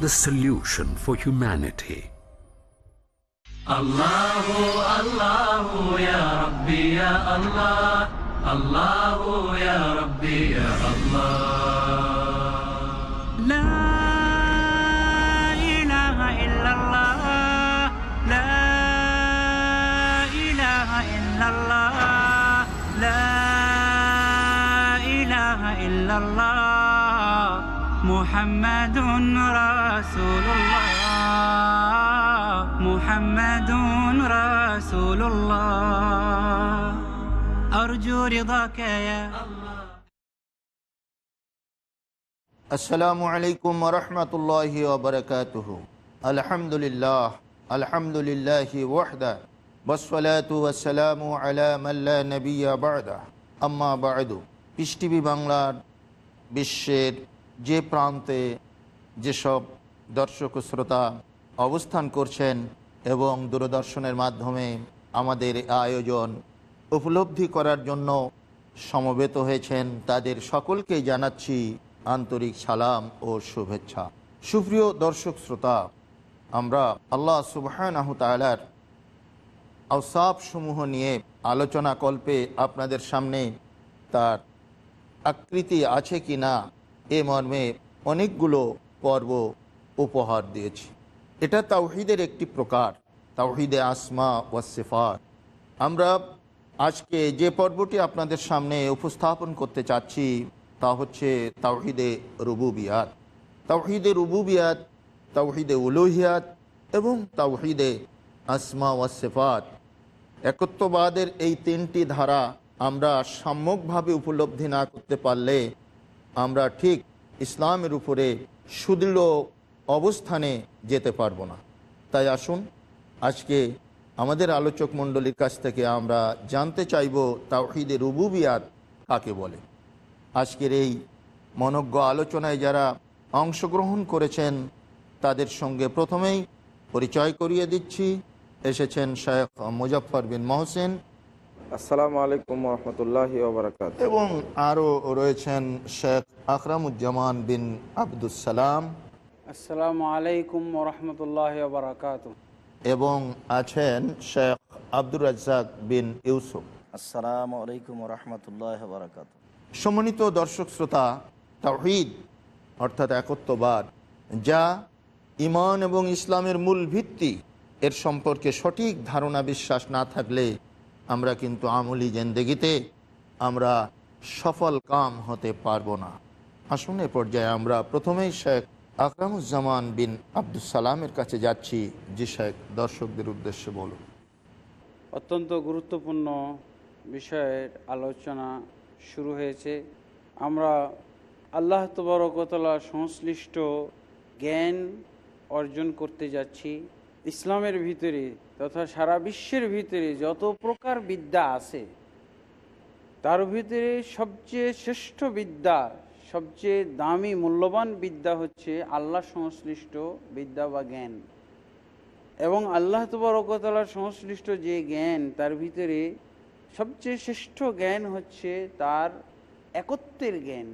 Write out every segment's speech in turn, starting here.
The solution for humanity. الله الله يا ربي يا الله الله يا ربي يا الله لا إله إلا الله لا إله إلا الله لا إله إلا الله محمد رسول الله محمد رسول الله أرجو رضاك يا আসসালামু আলাইকুম রহমতুল্লাহ ওবরকাতুহ আলহামদুলিল্লাহ আলহামদুলিল্লাহ ওয়াহদা বসলাতু ওয়াসালামু আলা মাল্লা নবিয়া বাদা আম্মা বাদু পিস টিভি বাংলার বিশ্বের যে প্রান্তে যেসব দর্শক শ্রোতা অবস্থান করছেন এবং দূরদর্শনের মাধ্যমে আমাদের আয়োজন উপলব্ধি করার জন্য সমবেত হয়েছেন, তাদের সকলকে জানাচ্ছি আন্তরিক সালাম ও শুভেচ্ছা। সুপ্রিয় দর্শক শ্রোতা, আমরা আল্লাহ সুবাহ তালার সমূহ নিয়ে আলোচনা কল্পে আপনাদের সামনে তার আকৃতি আছে কি না এ মর্মে অনেকগুলো পর্ব উপহার দিয়েছি। এটা তাওহিদের একটি প্রকার, তাওহিদে আসমা ওয়াসিফার আমরা আজকে যে পর্বটি আপনাদের সামনে উপস্থাপন করতে চাচ্ছি, তা হচ্ছে তাওহিদে রুবুবিয়াত। তাওহিদে রুবুবিয়াত, তাওহিদে উলুহিয়াত এবং তাওহিদে আসমা ওয়াসেফাত একত্ববাদের এই তিনটি ধারা আমরা সাম্যকভাবে উপলব্ধি না করতে পারলে আমরা ঠিক ইসলামের উপরে সুদৃঢ় অবস্থানে যেতে পারব না। তাই আসুন, আজকে আমাদের আলোচক মণ্ডলীর কাছ থেকে আমরা জানতে চাইব তাওহিদে রুবুবিয়াত কাকে বলে। আজকের এই মনজ্ঞ আলোচনায় যারা অংশগ্রহণ করেছেন, তাদের সঙ্গে প্রথমেই পরিচয় করিয়ে দিচ্ছি। এসেছেন শেখ মুজফর বিন মহসেন আসসালামু আলাইকুম রহমতুল্লাহ ওবরাকাত। এবং আরও রয়েছেন শেখ আকরামুজ্জামান বিন আবদুসালাম আসসালামু আলাইকুম রহমতুল্লাহ বারাকাত এবং আছেন শেখ আব্দুর রাজ্জাক বিন ইউসুফ। আসসালামু আলাইকুম রহমতুল্লাহ বারাকাত সম্মানিত দর্শক শ্রোতা তাওহিদ অর্থাৎ একত্ববাদ যা ইমান এবং ইসলামের মূল ভিত্তি এর সম্পর্কে সঠিক ধারণা বিশ্বাস না থাকলে আমরা কিন্তু আমলি জেন্দেগিতে আমরা সফল কাম হতে পারব না। আসুন এ পর্যায়ে আমরা প্রথমেই শেখ আকরামুজ্জামান বিন আব্দুল সালামের কাছে যাচ্ছি। যে শেখ, দর্শকদের উদ্দেশ্যে বলুন। অত্যন্ত গুরুত্বপূর্ণ বিষয়ের আলোচনা শুরু হয়েছে। আমরা আল্লাহ তবরকতলা সংশ্লিষ্ট জ্ঞান অর্জন করতে যাচ্ছি। ইসলামের ভিতরে তথা সারা বিশ্বের ভিতরে যত প্রকার বিদ্যা আছে, তার ভিতরে সবচেয়ে শ্রেষ্ঠ বিদ্যা, সবচেয়ে দামি, মূল্যবান বিদ্যা হচ্ছে আল্লাহ সংশ্লিষ্ট বিদ্যা বা জ্ঞান। এবং আল্লাহ তবরকতলার সংশ্লিষ্ট যে জ্ঞান, তার ভিতরে সবচেয়ে শ্রেষ্ঠ জ্ঞান হচ্ছে তার একত্বের জ্ঞান।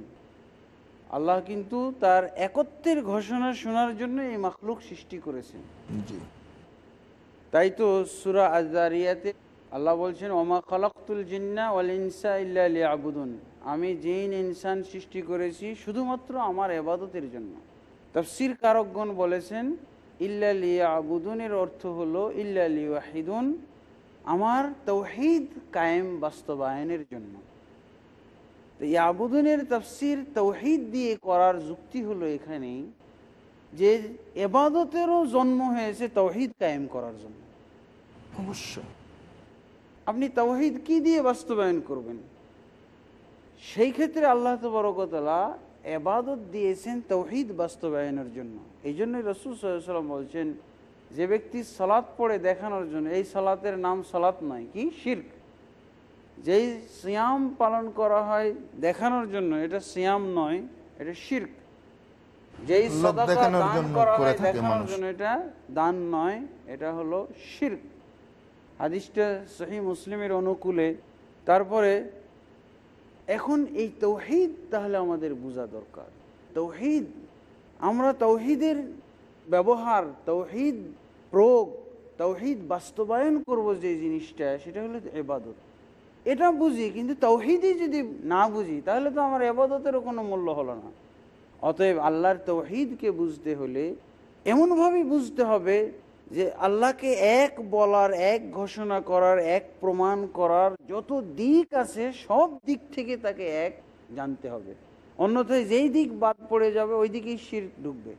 আল্লাহ কিন্তু তার একত্বের ঘোষণা শোনার জন্য এই মাখলুক সৃষ্টি করেছেন। তাই তো সুরা আজারিয়াতে আল্লাহ বলছেন ওমা খলকতুল জিন্না ওয়াল ইনসা ইল্লা আবুদুন আমি জিন ইনসান সৃষ্টি করেছি শুধুমাত্র আমার এবাদতের জন্য। তফসির কারকগণ বলেছেন ইল্লা আবুদুনের অর্থ হলো ইল্লা ওয়াহিদুন আমার তৌহিদ কায়েম বাস্তবায়নের জন্য। ইয়াবুদুনের তফসির তৌহিদ দিয়ে করার যুক্তি হলো এখানেই যে এবাদতেরও জন্ম হয়েছে তৌহিদ কায়েম করার জন্য। অবশ্যই। আপনি তৌহিদ কি দিয়ে বাস্তবায়ন করবেন? সেই ক্ষেত্রে আল্লাহ তবরকতলা এবাদত দিয়েছেন তৌহিদ বাস্তবায়নের জন্য। এই জন্যই রসুল সাল্লাম বলছেন যে ব্যক্তি সলাৎ পড়ে দেখানোর জন্য এই সলাতের নাম সলাৎ নয় কি? শির্ক। যেই সিয়াম পালন করা হয় দেখানোর জন্য এটা সিয়াম নয় এটা শির্ক। যেই দান করা হয় দেখানোর জন্য এটা দান নয় এটা হলো শির্ক। হাদিসটা সহি মুসলিমের অনুকূলে। তারপরে এখন এই তৌহিদ তাহলে আমাদের বোঝা দরকার। তৌহিদ আমরা তৌহিদের ব্যবহার তৌহিদ প্রয়োগ তৌহিদ বাস্তবায়ন করব যে জিনিসটা সেটা হলো এবাদত। এটা বুঝি, কিন্তু তৌহিদই যদি না বুঝি, তাহলে তো আমার এবাদতেরও কোনো মূল্য হলো না। অতএব আল্লাহর তৌহিদকে বুঝতে হলে এমনভাবেই বুঝতে হবে যে আল্লাহকে এক বলার, এক ঘোষণা করার, এক প্রমাণ করার যত দিক আছে, সব দিক থেকে তাকে এক জানতে হবে। অন্যথায় যেই দিক বাদ পড়ে যাবে, ওই দিকেই শির ঢুকবে,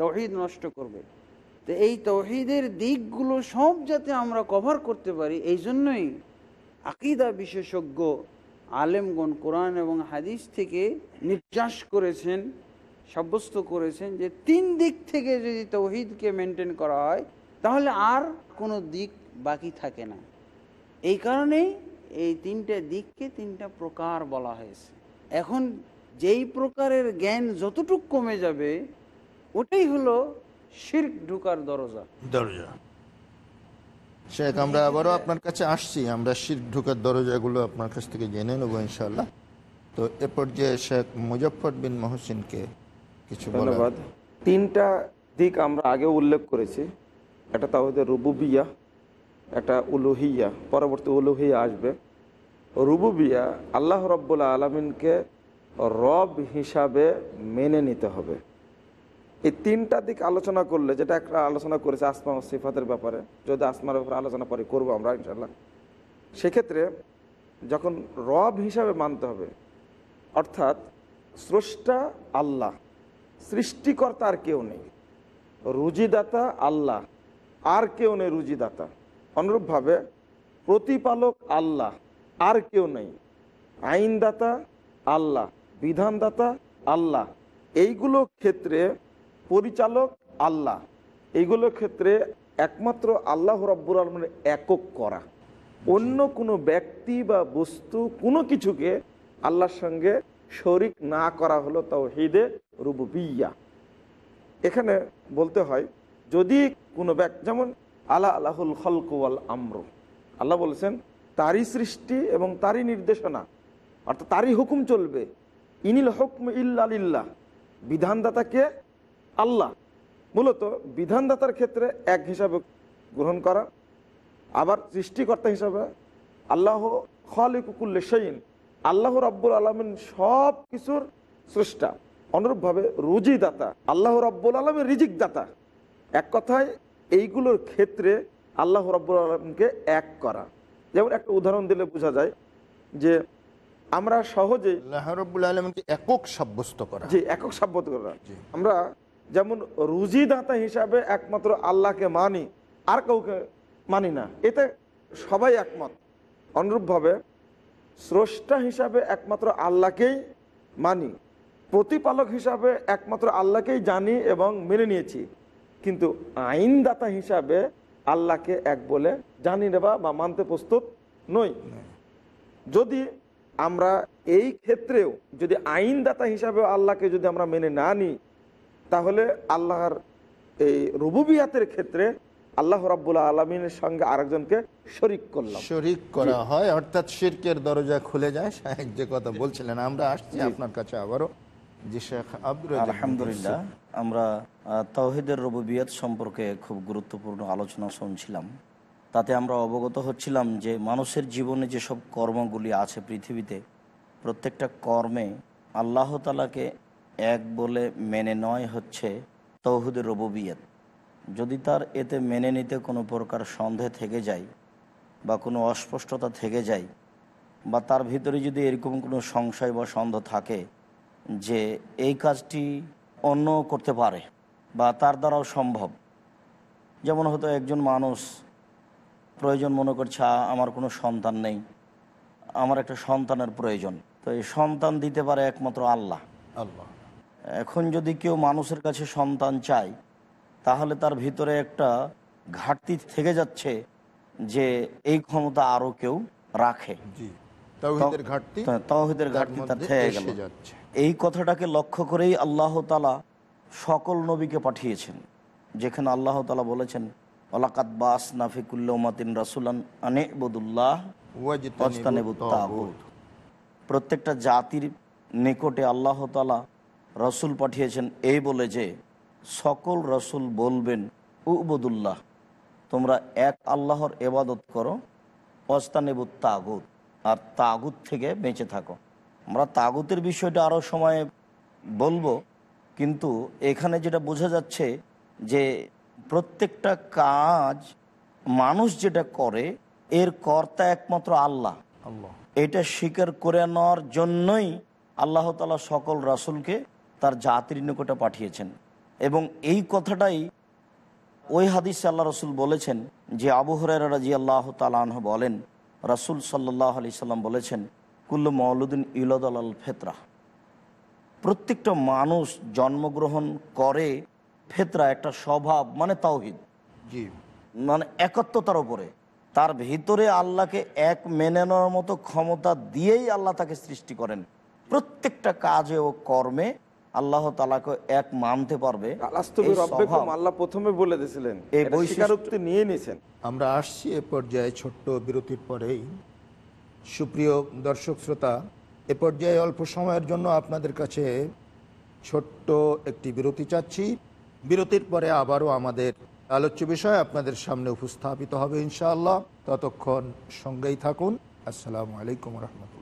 তৌহিদ নষ্ট করবে। তো এই তৌহিদের দিকগুলো সব যাতে আমরা কভার করতে পারি, এই জন্যই আকিদা বিশেষজ্ঞ আলেমগণ কোরআন এবং হাদিস থেকে নির্যাস করেছেন, সাব্যস্ত করেছেন যে তিন দিক থেকে যদি তৌহিদকে মেনটেন করা হয়, তাহলে আর কোনো দিক বাকি থাকে না। এই কারণেই এই তিনটে দিককে তিনটা প্রকার বলা হয়েছে। এখন যেই প্রকারের জ্ঞান যতটুক কমে যাবে, ওটাই হলো শির্ক ঢুকার দরজা। দরজা। শেখ, আমরা আবারও আপনার কাছে আসছি। আমরা শির ঢুকার দরজাগুলো আপনার কাছ থেকে জেনে নেব ইনশাল্লাহ তো এ পর্যায়ে শেখ মুজফর বিন মহসিনকে কিছু ধন্যবাদ। তিনটা দিক আমরা আগে উল্লেখ করেছি। একটা তাওহিদের রুবুবিয়া, একটা উলুহিয়া, পরবর্তী উলুহিয়া আসবে। রুবুবিয়া আল্লাহ রব্বুল্লা আলমিনকে রব হিসাবে মেনে নিতে হবে। এই তিনটা দিক আলোচনা করলে, যেটা একটা আলোচনা করেছে আসমা সিফাতের ব্যাপারে, যদি আসমার ব্যাপারে আলোচনা পরে করব আমরা ইনশাল্লাহ সেক্ষেত্রে যখন রব হিসাবে মানতে হবে, অর্থাৎ স্রষ্টা আল্লাহ, সৃষ্টিকর্তা আর কেউ নেই, রুজিদাতা আল্লাহ, আর কেউ নেই রুজিদাতা। অনুরূপভাবে প্রতিপালক আল্লাহ, আর কেউ নেই আইনদাতা আল্লাহ, বিধানদাতা আল্লাহ। এইগুলো ক্ষেত্রে পরিচালক আল্লাহ। এইগুলো ক্ষেত্রে একমাত্র আল্লাহ রব্বুর আলমের একক করা। অন্য কোনো ব্যক্তি বা বস্তু, কোনো কিছুকে আল্লাহর সঙ্গে শরিক না করা হলো তাও হিদে রুবুবিয়া এখানে বলতে হয়, যদি কোনো ব্যক্তি, যেমন আল্লাহ আল্লাহুল খলকুয়াল আম্র। আল্লাহ বলেছেন, তারই সৃষ্টি এবং তারই নির্দেশনা, অর্থাৎ তারই হুকুম চলবে। ইনিল হুকম ইল্লালিল্লাহ বিধানদাতাকে আল্লাহ। মূলত বিধানদাতার ক্ষেত্রে এক হিসাবে গ্রহণ করা আবার সৃষ্টিকর্তা হিসাবে আল্লাহ খালিকুকুল্লে সেইন আল্লাহ রাব্বুল আলমিন সব কিছুর স্রষ্টা অনুরূপভাবে রুজি দাতা আল্লাহ রাব্বুল আলমের রিজিক দাতা এক কথায় এইগুলোর ক্ষেত্রে আল্লাহ রাব্বুল আলমকে এক করা। যেমন একটা উদাহরণ দিলে বোঝা যায় যে আমরা সহজেই আল্লাহ রব্বুল আলমকে একক সাব্যস্ত করা। যে একক সাব্যস্ত করা। আমরা যেমন রুজিদাতা হিসাবে একমাত্র আল্লাহকে মানি, আর কাউকে মানি না। এতে সবাই একমত। অনুরূপভাবে স্রষ্টা হিসাবে একমাত্র আল্লাহকেই মানি, প্রতিপালক হিসাবে একমাত্র আল্লাহকেই জানি এবং মেনে নিয়েছি। কিন্তু আইনদাতা হিসাবে আল্লাহকে এক বলে জানি নেবা বা মানতে প্রস্তুত নই। যদি আমরা এই ক্ষেত্রেও যদি আইনদাতা হিসাবে আল্লাহকে যদি আমরা মেনে না নিই তাহলে আল্লাহর এই রুবুবিয়াতের ক্ষেত্রে আল্লাহ রাব্বুল্লাহ আলমিনের সঙ্গে আরেকজনকে শরিক করলাম। শরিক করা হয় অর্থাৎ শিরকের দরজা খুলে যায়। শাহেক যে কথা বলছিলেন আমরা আসছি আপনার কাছে আবারও। জি শেখ আব্দুর আলহামদুলিল্লাহ আমরা তাওহিদের রবুবিয়ত সম্পর্কে খুব গুরুত্বপূর্ণ আলোচনা শুনছিলাম। তাতে আমরা অবগত হচ্ছিলাম যে মানুষের জীবনে যেসব কর্মগুলি আছে পৃথিবীতে প্রত্যেকটা কর্মে আল্লাহ তালাকে এক বলে মেনে নয় হচ্ছে তৌহিদের রবুবিয়ত। যদি তার এতে মেনে নিতে কোনো প্রকার সন্দেহ থেকে যায় বা কোনো অস্পষ্টতা থেকে যায় বা তার ভিতরে যদি এরকম কোনো সংশয় বা সন্দেহ থাকে যে এই কাজটি অন্য করতে পারে বা তার দ্বারাও সম্ভব। যেমন হয়তো একজন মানুষ প্রয়োজন মনে করছে আমার কোনো সন্তান নেই, আমার একটা সন্তানের প্রয়োজন। তো এই সন্তান দিতে পারে একমাত্র আল্লাহ। আল্লাহ। এখন যদি কেউ মানুষের কাছে সন্তান চায় তাহলে তার ভিতরে একটা ঘাটতি থেকে যাচ্ছে যে এই ক্ষমতা আরও কেউ রাখে। ঘাটতি তার থেকে গেল। এই কথাটাকে লক্ষ্য করেই আল্লাহ তালা সকল নবীকে পাঠিয়েছেন যেখানে আল্লাহ তালা বলেছেন ওলাকাত বাস নাফিকুল্লামাতিন রাসুলান আনেবুদুল্লাহ ওয়াজতানিবুত প্রত্যেকটা জাতির নিকটে আল্লাহ তালা রসুল পাঠিয়েছেন এই বলে যে সকল রসুল বলবেন উবদুল্লাহ তোমরা এক আল্লাহর এবাদত করো অস্তানেবু তাগুত আর তাগুত থেকে বেঁচে থাকো। আমরা তাগুতের বিষয়টা আরও সময় বলব কিন্তু এখানে যেটা বোঝা যাচ্ছে যে প্রত্যেকটা কাজ মানুষ যেটা করে এর কর্তা একমাত্র আল্লাহ। আল্লাহ। এটা স্বীকার করে নেওয়ার জন্যই আল্লাহ তালা সকল রাসুলকে তার জাতির নিকটে পাঠিয়েছেন। এবং এই কথাটাই ওই হাদিসে আল্লাহ রসুল বলেছেন যে আবু হরাই রাজি আল্লাহ তালাহ বলেন রাসুল সাল্লাহ আলি সাল্লাম বলেছেন কুল্লু মৌলুদ্দিন ইউলাদ আল ফেতরা। প্রত্যেকটা মানুষ জন্মগ্রহণ করে ফেতরা একটা স্বভাব মানে তাওহিদ। মানে একত্বতার উপরে। তার ভিতরে আল্লাহকে এক মেনে নেওয়ার মতো ক্ষমতা দিয়েই আল্লাহ তাকে সৃষ্টি করেন। প্রত্যেকটা কাজে ও কর্মে আল্লাহ তালাকে এক মানতে পারবে। আল্লাহ প্রথমে বলে দিয়েছিলেন এই বৈশিষ্ট্য- নিয়ে নিয়েছেন আমরা আসছি এ পর্যায়ে ছোট্ট বিরতির পরেই। সুপ্রিয় দর্শক শ্রোতা এ পর্যায়ে অল্প সময়ের জন্য আপনাদের কাছে ছোট্ট একটি বিরতি চাচ্ছি। বিরতির পরে আবারও আমাদের আলোচ্য বিষয় আপনাদের সামনে উপস্থাপিত হবে ইনশাআল্লাহ। ততক্ষণ সঙ্গেই থাকুন। আসসালামু আলাইকুম রহমতুল্লাহ।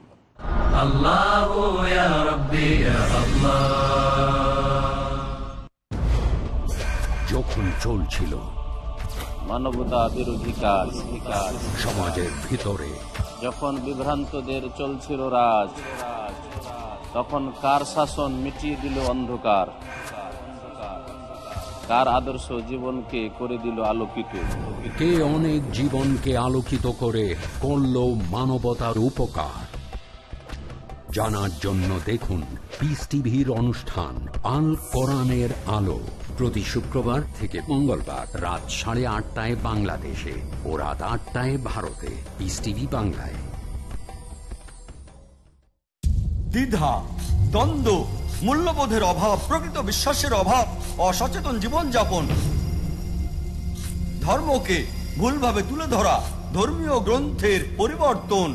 যখন চলছিল মানবতা বিরোধী কাজ সমাজের ভিতরে। যখন বিভ্রান্তদের চলছিল রাজ তখন কার শাসন মিটিয়ে দিল অন্ধকার? কার আদর্শ জীবনকে করে দিল আলোকিত? কে অনেক জীবনকে আলোকিত করে করল মানবতার উপকার? জানার জন্য দেখুন পিস টিভির অনুষ্ঠান আল কোরআনের আলো প্রতি শুক্রবার থেকে মঙ্গলবার রাত সাড়ে আটটায় বাংলাদেশে ও রাত আটটায় ভারতে। পিস টিভি বাংলায়। দ্বিধা, দ্বন্দ্ব, মূল্যবোধের অভাব, প্রকৃত বিশ্বাসের অভাব, অসচেতন জীবনযাপন, ধর্মকে ভুলভাবে তুলে ধরা, ধর্মীয় গ্রন্থের পরিবর্তন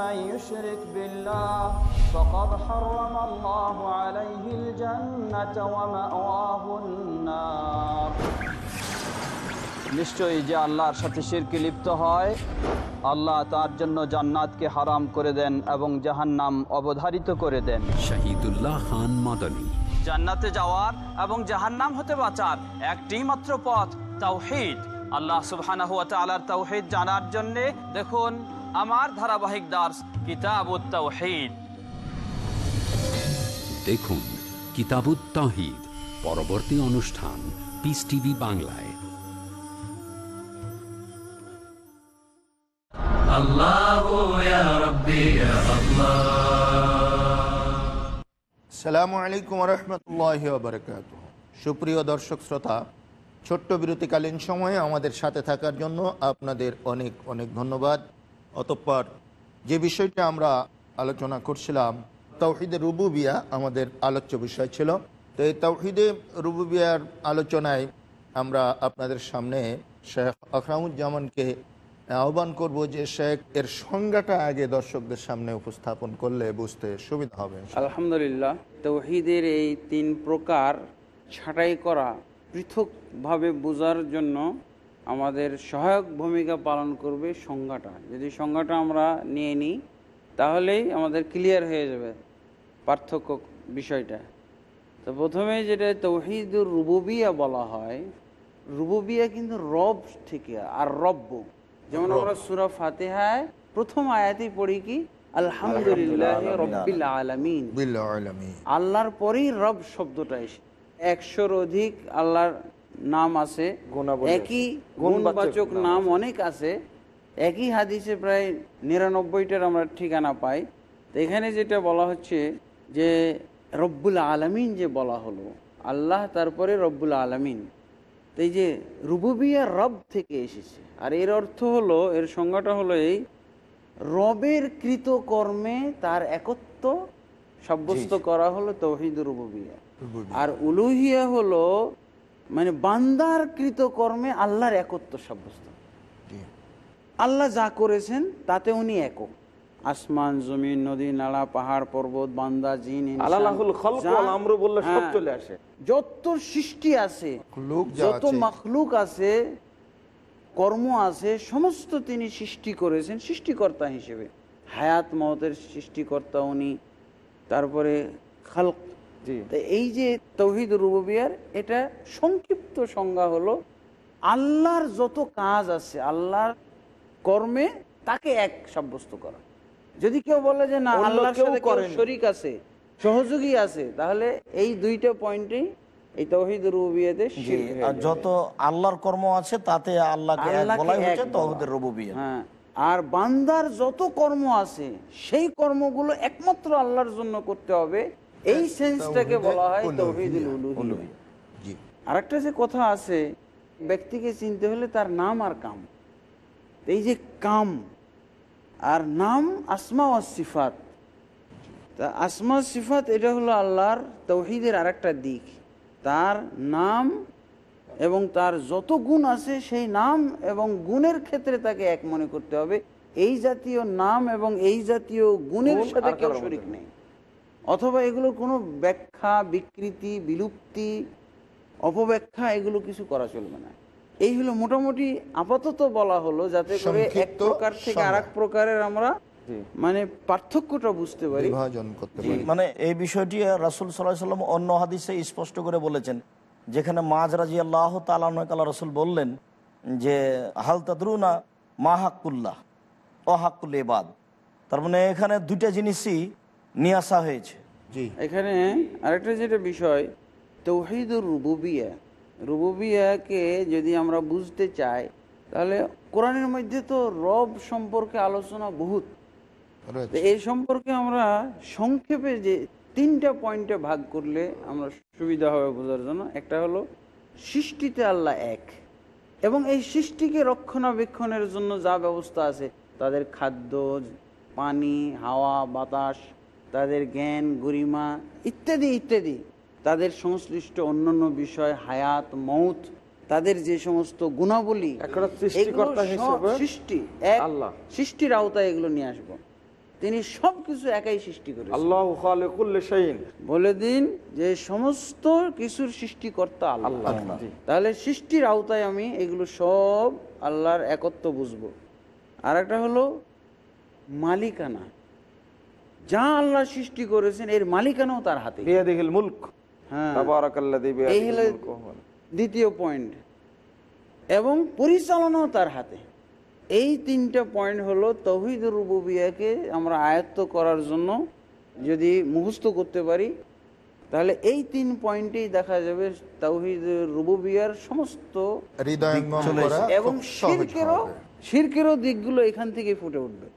من يشرك بالله فقد حرم الله عليه الجنة ومأواه النار নিশ্চয়ই যে আল্লাহর সাথে শিরকে লিপ্ত হয় আল্লাহ তার জন্য জান্নাতকে হারাম করে দেন এবং জাহান্নাম অবধারিত করে দেন শহীদুল্লাহ খান মাদানী জান্নাতে যাওয়ার এবং জাহান্নাম হতে বাঁচার একটি মাত্র পথ তাওহীদ আল্লাহ সুবহানাহু ওয়া তাআলার তাওহীদ জানার জন্য দেখুন আমার ধারাবাহিক দাস কিতাব দেখুন কিতাবুত্তাহিদ পরবর্তী অনুষ্ঠান পিস টিভি বাংলায়। সালামু আলাইকুম রহমতুল্লাহ বারকাত সুপ্রিয় দর্শক শ্রোতা ছোট্ট বিরতিকালীন সময়ে আমাদের সাথে থাকার জন্য আপনাদের অনেক অনেক ধন্যবাদ। অতঃপর যে বিষয়টা আমরা আলোচনা করছিলাম তৌহিদে রুবুবিয়া আমাদের আলোচ্য বিষয় ছিল। তো এই তৌহিদে রুবুবিয়ার আলোচনায় আমরা আপনাদের সামনে শেখ আকরামুজ্জামানকে আহ্বান করব যে শেখ এর সংজ্ঞাটা আগে দর্শকদের সামনে উপস্থাপন করলে বুঝতে সুবিধা হবে আলহামদুলিল্লাহ তৌহিদের এই তিন প্রকার ছাঁটাই করা পৃথকভাবে বোঝার জন্য আমাদের সহায়ক ভূমিকা পালন করবে সংজ্ঞাটা। যদি সংজ্ঞাটা আমরা নিয়ে নিই তাহলেই আমাদের ক্লিয়ার হয়ে যাবে পার্থক্য বিষয়টা। তো প্রথমে যেটা তৌহিদুর রুবুবিয়া বলা হয় রুবুবিয়া কিন্তু রব থেকে আর রব্য যেমন আমরা সুরা ফাতেহায় প্রথম আয়াতেই পড়ি কি? আলহামদুলিল্লাহ রব্বিল আলামিন। আল্লাহর পরেই রব শব্দটা এসে একশোর অধিক আল্লাহর নাম আছে একই গুণবাচক নাম অনেক আছে একই হাদিসে প্রায় নিরানব্বইটার আমরা ঠিকানা পাই। তো এখানে যেটা বলা হচ্ছে যে রব্বুল আলামিন যে বলা হলো আল্লাহ তারপরে রব্বুল আলমিন। তো এই যে রুবুবিয়া রব থেকে এসেছে আর এর অর্থ হলো এর সংজ্ঞাটা হলো এই রবের কৃত কর্মে তার একত্ব সাব্যস্ত করা হলো তৌহিদ রুবুবিয়া। আর উলুহিয়া হলো মানে বান্দার কৃত কর্মে আল্লাহর একত্ব সাব্যস্ত। আল্লাহ যা করেছেন তাতে উনি একক আসমান জমিন নদী নালা পাহাড় পর্বত বান্দা জিন হ্যাঁ, চলে আসে। যত সৃষ্টি আছে যত মখলুক আছে কর্ম আছে সমস্ত তিনি সৃষ্টি করেছেন সৃষ্টিকর্তা হিসেবে। হায়াত মহতের সৃষ্টিকর্তা উনি। তারপরে খালক তো এই যে তৌহিদ রুবিয়ার এটা সংক্ষিপ্ত সংজ্ঞা হলো আল্লাহর যত কাজ আছে আল্লাহর কর্মে তাকে এক সাব্যস্ত করা। যদি কেউ বলে যে না করেনি। শরিক আছে সহযোগী আছে তাহলে এই দুইটা পয়েন্টেই এই তৌহিদ রুবিয়াতে যত আল্লাহর কর্ম আছে তাতে আল্লাহকে বলাই হচ্ছে। হ্যাঁ আর বান্দার যত কর্ম আছে সেই কর্মগুলো একমাত্র আল্লাহর জন্য করতে হবে। এই সেন্সটাকে বলা হয় তৌহিদুল জি। আরেকটা যে কথা আছে ব্যক্তিকে চিনতে হলে তার নাম আর কাম। এই যে কাম আর নাম আসমা ও সিফাত। তা আসমা সিফাত এটা হলো আল্লাহর তৌহিদের আরেকটা দিক। তার নাম এবং তার যত গুণ আছে সেই নাম এবং গুণের ক্ষেত্রে তাকে এক মনে করতে হবে। এই জাতীয় নাম এবং এই জাতীয় গুণের সাথে কেউ শরিক নেই। অথবা এগুলোর কোনো ব্যাখ্যা বিকৃতি বিলুপ্তি অপব্যাখ্যা এগুলো কিছু করা চলবে না। এই হলো মোটামুটি আপাতত বলা হলো যাতে করে এক প্রকার থেকে আর প্রকারের আমরা মানে পার্থক্যটা বুঝতে পারি। বিভাজন করতে জি, পারি। মানে এই বিষয়টি রাসুল সাল্লাম অন্য হাদিসে স্পষ্ট করে বলেছেন যেখানে মাজ রাজি আল্লাহ তালা রসুল বললেন যে হাল তাদরুনা মা হাক্কুল্লাহ ও হাক্কুল এবাদ তার মানে এখানে দুইটা জিনিসই নিয়ে আসা হয়েছে। এখানে আরেকটা যেটা বিষয় তৌহিদুর রুবুবিয়া। রুবুবিয়াকে যদি আমরা বুঝতে চাই তাহলে কোরআনের মধ্যে তো রব সম্পর্কে আলোচনা বহুত। এই সম্পর্কে আমরা সংক্ষেপে যে তিনটা পয়েন্টে ভাগ করলে আমরা সুবিধা হবে বোঝার জন্য। একটা হলো সৃষ্টিতে আল্লাহ এক। এবং এই সৃষ্টিকে রক্ষণাবেক্ষণের জন্য যা ব্যবস্থা আছে তাদের খাদ্য পানি হাওয়া বাতাস তাদের জ্ঞান গরিমা ইত্যাদি ইত্যাদি। তাদের সংশ্লিষ্ট অন্যান্য বিষয় হায়াত মৌত তাদের যে সমস্ত গুণাবলী সৃষ্টি। সৃষ্টির আওতায় এগুলো নিয়ে আসব। তিনি সবকিছু একাই সৃষ্টি করেছেন। আল্লাহ বলে দিন যে সমস্ত কিছুর সৃষ্টিকর্তা আল্লাহ। আল্লাহ তাহলে সৃষ্টির আওতায় আমি এগুলো সব আল্লাহর একত্ব বুঝব। আর একটা হলো মালিকানা। যা আল্লাহ সৃষ্টি করেছেন এর মালিকানাও তার হাতে। হ্যাঁ। এই হলো দ্বিতীয় পয়েন্ট। এবং পরিচালনাও তার হাতে। এই তিনটা পয়েন্ট হলো তৌহিদ রুবুবিয়াকে আমরা আয়ত্ত করার জন্য যদি মুখস্থ করতে পারি তাহলে এই তিন পয়েন্টেই দেখা যাবে তৌহিদ রুবুবিয়ার সমস্ত হৃদয়ঙ্গম এবং শিরকেরও শিরকেরও দিকগুলো এখান থেকে ফুটে উঠবে।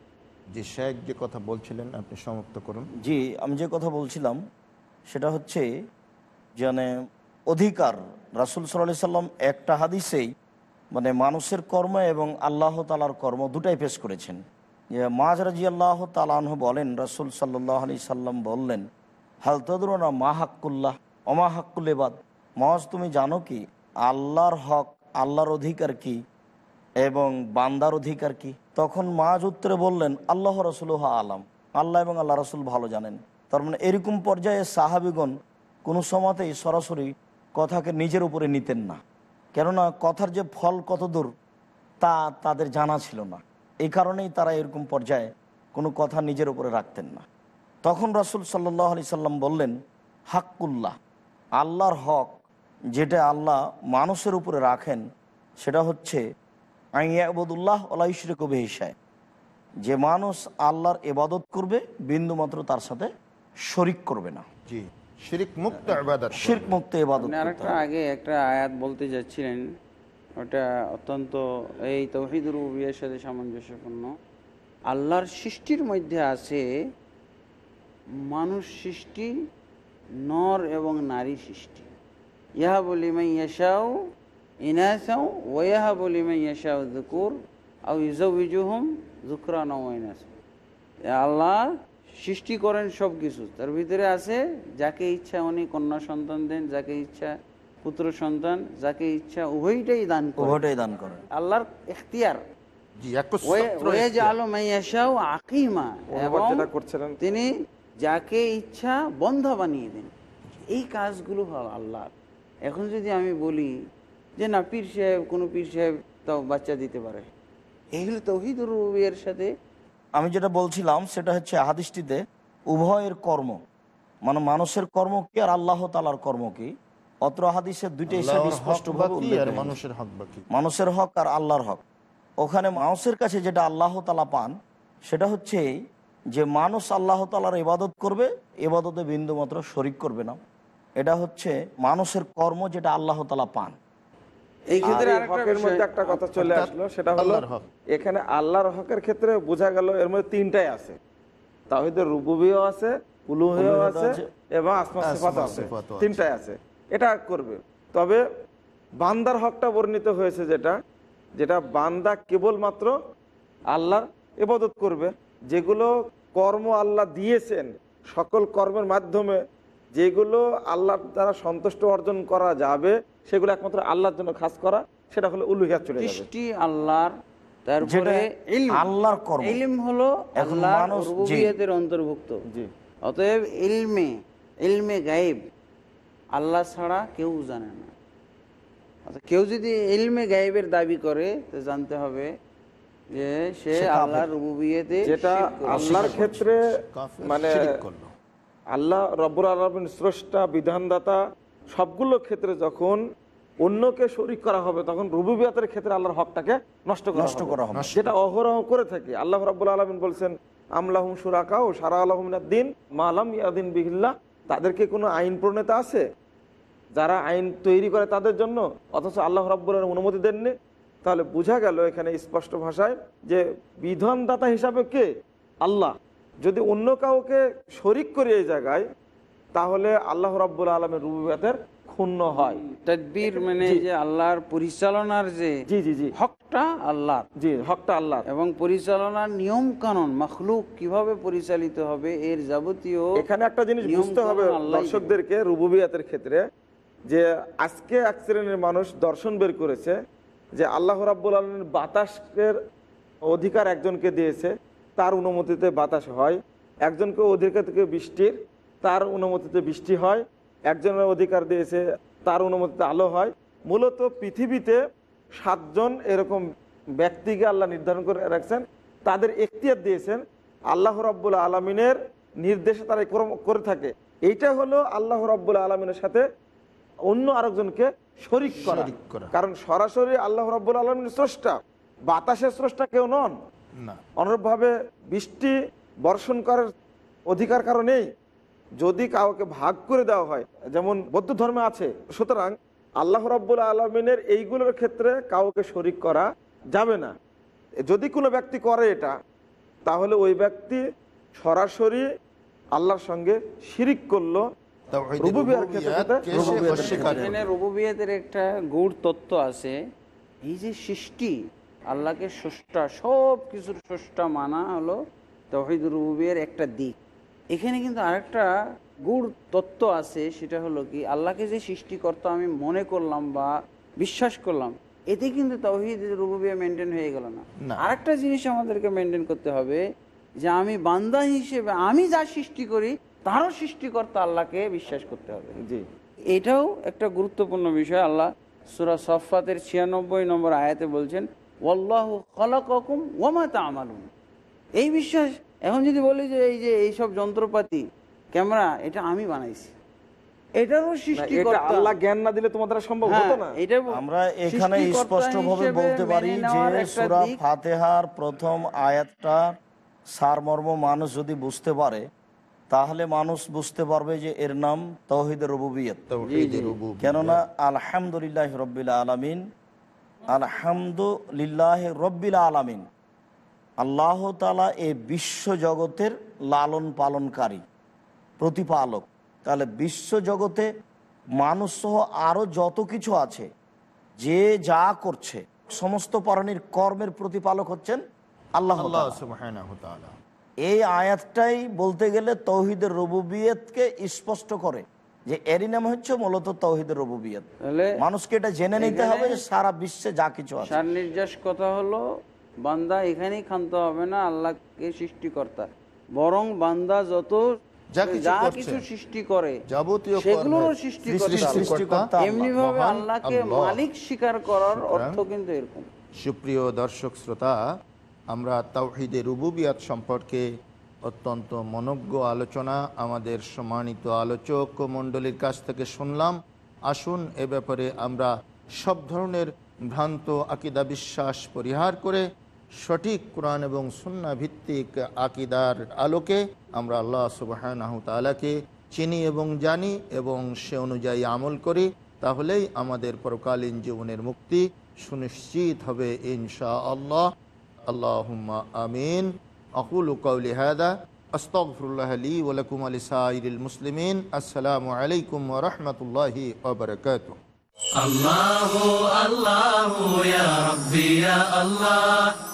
জি শেখ যে কথা বলছিলেন, আপনি সমাপ্ত করুন। জি, আমি যে কথা বলছিলাম, সেটা হচ্ছে মানে অধিকার, রাসুল সাল্লাহ সাল্লাম একটা হাদিসেই মানে মানুষের কর্ম এবং আল্লাহ তালার কর্ম দুটাই পেশ করেছেন। যে মাজ রাজি আল্লাহ তালাহ বলেন, রাসুল সাল্লাহ আলি সাল্লাম বললেন, হাল তদরুনা মা হাক্কুল্লাহ অমা মহাজ, তুমি জানো কি, আল্লাহর হক, আল্লাহর অধিকার কি? এবং বান্দার অধিকার কি? তখন মাজ উত্তরে বললেন, আল্লাহ রসুলহ আলাম। আল্লাহ এবং আল্লাহ রসুল ভালো জানেন। তার মানে এরকম পর্যায়ে সাহাবিগণ কোনো সময়তেই সরাসরি কথাকে নিজের উপরে নিতেন না। কেননা কথার যে ফল কত দূর তা তাদের জানা ছিল না। এই কারণেই তারা এরকম পর্যায়ে কোনো কথা নিজের উপরে রাখতেন না। তখন রাসুল সাল্লাহ আলি সাল্লাম বললেন, হাক্কুল্লাহ। আল্লাহর হক যেটা আল্লাহ মানুষের উপরে রাখেন, সেটা হচ্ছে আইয়াবুদুল্লাহ আলাইশরে কবে হিসায় যে মানুষ আল্লাহর এবাদত করবে বিন্দু মাত্র তার সাথে শরিক করবে না। জি শিরিক মুক্ত ইবাদত শির্ক মুক্ত এবাদত আরেকটা আগে একটা আয়াত বলতে যাচ্ছিলেন ওটা অত্যন্ত এই তৌহিদ রুবিয়ার সাথে সামঞ্জস্যপূর্ণ। আল্লাহর সৃষ্টির মধ্যে আছে মানুষ সৃষ্টি নর এবং নারী সৃষ্টি। ইয়াহাবুল ইমাই ইয়াশাউ ইনাসাউ ওয়াহাবুল ইমাই ইয়াশাউ দুকুর আউ ইউজুহুম জুকরান ইনাস আল্লাহ সৃষ্টি করেন সব কিছু তার ভিতরে আছে যাকে ইচ্ছা উনি কন্যা সন্তান দেন যাকে ইচ্ছা পুত্র সন্তান যাকে ইচ্ছা উভয়টাই দান করেন। উভয়টাই দান করেন। আল্লাহর এখতিয়ার তিনি যাকে ইচ্ছা বন্ধ বানিয়ে দেন। এই কাজগুলো হল আল্লাহ এখন যদি আমি বলি যে না পীর সাহেব কোনো পীর সাহেব তাও বাচ্চা দিতে পারে। এগুলো তৌহিদ রুবিয়ের সাথে আমি যেটা বলছিলাম সেটা হচ্ছে হাদিসটিতে উভয়ের কর্ম। মানে মানুষের কর্ম কি আর আল্লাহ তালার কর্ম কি? অত্র হাদিসের দুইটাই স্পষ্টভাবে। মানুষের হক মানুষের হক আর আল্লাহর হক। ওখানে মানুষের কাছে যেটা আল্লাহ তালা পান সেটা হচ্ছে যে মানুষ আল্লাহ তালার ইবাদত করবে এবাদতে বিন্দু মাত্র শরিক করবে না। এটা হচ্ছে মানুষের কর্ম যেটা আল্লাহ তালা পান। এই ক্ষেত্রে হকের মধ্যে একটা কথা চলে আসলো সেটা হলো। এখানে আল্লাহর হকের ক্ষেত্রে বোঝা গেল এর মধ্যে তিনটাই আছে। তাহিদের রুবুবিও আছে উলুহিও আছে এবং আসমা সিফাত আছে। আছে। তিনটাই আছে। এটা করবে। তবে বান্দার হকটা বর্ণিত হয়েছে যেটা যেটা বান্দা কেবলমাত্র আল্লাহর ইবাদত করবে। যেগুলো কর্ম আল্লাহ দিয়েছেন সকল কর্মের মাধ্যমে যেগুলো আল্লাহর দ্বারা সন্তুষ্ট অর্জন করা যাবে সেগুলো একমাত্র আল্লাহর জন্য খাস করা সেটা হলো উলুহিয়াত চলে যাবে। সৃষ্টি আল্লাহর তারপরে আল্লাহর কর্ম। ইলম হলো আল্লাহর মানুষ- অন্তর্ভুক্ত। জি। অতএব ইলমে ইলমে গায়েব আল্লাহ ছাড়া কেউ জানে না। অর্থাৎ কেউ যদি ইলমে গায়েবের দাবি করে তো জানতে হবে যে সে সে আল্লাহর রুবুবিয়তে যেটা আল্লাহর ক্ষেত্রে মানে আল্লাহ রব্বুর আলমিন স্রষ্টা বিধানদাতা সবগুলো ক্ষেত্রে যখন অন্যকে শরিক করা হবে তখন রুবুবিয়াতের ক্ষেত্রে আল্লাহর হকটাকে নষ্ট করা নষ্ট করা হবে। যেটা অহরহ করে থাকে। আল্লাহ রাব্বুল আলমিন বলছেন আমলাহুম সুরাকা ও সারা আলহমিনাদ্দিন মালাম ইয়াদিন বিহিল্লা। তাদেরকে কোনো আইন প্রণেতা আছে? যারা আইন তৈরি করে তাদের জন্য? অথচ আল্লাহ রাব্বুল অনুমতি দেননি। তাহলে বোঝা গেল এখানে স্পষ্ট ভাষায় যে বিধানদাতা হিসাবে কে? আল্লাহ। যদি অন্য কাউকে শরিক করে এই জায়গায় তাহলে আল্লাহ রাব্বুল আলমের রুবিয়াতের ক্ষুণ্ণ হয়। তাদবীর মানে। যে আল্লাহর পরিচালনার যে জি জি জি। হকটা আল্লাহর। জি হকটা আল্লাহ এবং পরিচালনার নিয়ম কানুন মখলুক কীভাবে পরিচালিত হবে এর যাবতীয় এখানে একটা জিনিস বুঝতে হবে দর্শকদেরকে রুবুবিয়াতের ক্ষেত্রে যে আজকে এক শ্রেণির মানুষ দর্শন বের করেছে যে আল্লাহ রাব্বুল আলমের বাতাসের অধিকার একজনকে দিয়েছে তার অনুমতিতে বাতাস হয়। একজনকে অধিকার থেকে বৃষ্টির তার অনুমতিতে বৃষ্টি হয় একজনের অধিকার দিয়েছে তার অনুমতিতে আলো হয়। মূলত পৃথিবীতে সাতজন এরকম ব্যক্তিকে আল্লাহ নির্ধারণ করে রাখছেন তাদের এখতিয়ার দিয়েছেন আল্লাহ রাব্বুল আলমিনের নির্দেশে তারা করে থাকে। এইটা হলো আল্লাহ রাব্বুল আলমিনের সাথে অন্য আরেকজনকে শরিক করা। কারণ সরাসরি আল্লাহ রাব্বুল আলমিনের স্রষ্টা বাতাসের স্রষ্টা কেউ নন। না। অনুরূপভাবে বৃষ্টি বর্ষণ করার অধিকার কারও নেই। যদি কাউকে ভাগ করে দেওয়া হয় যেমন বৌদ্ধ ধর্মে আছে সুতরাং আল্লাহ রাব্বুল আলমিনের এইগুলোর ক্ষেত্রে কাউকে শরিক করা যাবে না। যদি কোনো ব্যক্তি করে এটা তাহলে ওই ব্যক্তি সরাসরি আল্লাহর সঙ্গে শিরিক করল রুবুবিয়াতের একটা গৌড় তত্ত্ব আছে এই যে সৃষ্টি আল্লাহকে সব কিছুর স্রষ্টা মানা হলো তহিদ রুবুবিয়ের একটা দিক। এখানে কিন্তু আরেকটা গুড় তত্ত্ব আছে সেটা হলো কি আল্লাহকে যে সৃষ্টিকর্তা আমি মনে করলাম বা বিশ্বাস করলাম এতে কিন্তু তহিদ রুবুবিয়া মেনটেন হয়ে গেল না। আরেকটা জিনিস আমাদেরকে মেনটেন করতে হবে যে আমি বান্দা হিসেবে আমি যা সৃষ্টি করি তারও সৃষ্টিকর্তা আল্লাহকে বিশ্বাস করতে হবে। জি। এটাও একটা গুরুত্বপূর্ণ বিষয় আল্লাহ সুরা সফাতের ছিয়ানব্বই নম্বর আয়াতে বলছেন ওয়াল্লাহ খলাকুম ওমা তামালুন। এই বিশ্বাস এখন যদি বলি যে এই যে এইসব যন্ত্রপাতি ক্যামেরা এটা আমি বানাইছি। এটারও আল্লাহ জ্ঞান না দিলে তোমাদের সম্ভব হ্যাঁ, হতো না। এটা আমরা এখানে স্পষ্টভাবে বলতে পারি যে নেওয়ার একটা সুরা দিক। ফাতেহার প্রথম আয়াতটা সারমর্ম মানুষ যদি বুঝতে পারে তাহলে মানুষ বুঝতে পারবে যে এর নাম তৌহিদের রবুবিয়ত। কেননা আলহামদুলিল্লাহ রব্বিল আলমিন আলহামদুলিল্লাহ রব্বিল আলমিন। আল্লাহ তালা এ বিশ্ব জগতের লালন পালনকারী প্রতিপালক। তাহলে বিশ্ব জগতে মানুষ সহ আরও যত কিছু আছে যে যা করছে সমস্ত প্রাণীর কর্মের প্রতিপালক হচ্ছেন আল্লাহ। এই আয়াতটাই বলতে গেলে তৌহিদের রবুবিয়তকে স্পষ্ট করে যে এরই নাম হচ্ছে মূলত তৌহিদের রবুবিয়ত। তাহলে মানুষকে এটা জেনে নিতে হবে যে সারা বিশ্বে যা কিছু আছে। নির্যাস কথা হলো বান্দা এখানেই ক্ষান্ত হবে না আল্লাহকে সৃষ্টিকর্তা বরং বান্দা যত যা কিছু যা করছে, কিছু সৃষ্টি করে যাবতীয় সৃষ্টিকর্তা সৃষ্টিকর্তা এমনি ভাবে আল্লাহকে মালিক স্বীকার করার অর্থ কিন্তু এরকম। সুপ্রিয় দর্শক শ্রোতা আমরা তাওহিদে রুবুবিয়াত সম্পর্কে অত্যন্ত মনজ্ঞ আলোচনা আমাদের সম্মানিত আলোচক মণ্ডলীর কাছ থেকে শুনলাম। আসুন এ ব্যাপারে আমরা সব ধরনের ভ্রান্ত আকিদা বিশ্বাস পরিহার করে সঠিক কোরআন এবং সুন্না ভিত্তিক আকিদার আলোকে আমরা আল্লাহ সুবাহ তালাকে চিনি এবং জানি এবং সে অনুযায়ী আমল করি, তাহলেই আমাদের পরকালীন জীবনের মুক্তি সুনিশ্চিত হবে ইনশা আল্লাহ আল্লাহ আমিন। আকুল কৌলি হাদা আস্তফরুল্লাহ আলী ওলকুম আলী মুসলিমিন। আসসালামু আলাইকুম রহমতুল্লাহি ওবরকাত আল্লাহ আল্লাহ।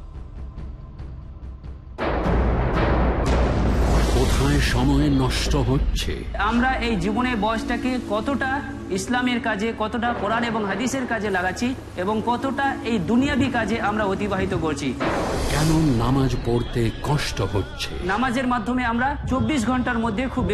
কোথায় সময় নষ্ট হচ্ছে। আমরা এই জীবনের বয়সটাকে কতটা ইসলামের কাজে কতটা কোরআন এবং হাদিসের কাজে লাগাচ্ছি এবং কতটা এই দুনিয়াবি কাজে আমরা অতিবাহিত করছি। কেন নামাজ পড়তে কষ্ট হচ্ছে? নামাজের মাধ্যমে আমরা চব্বিশ ঘণ্টার মধ্যে খুব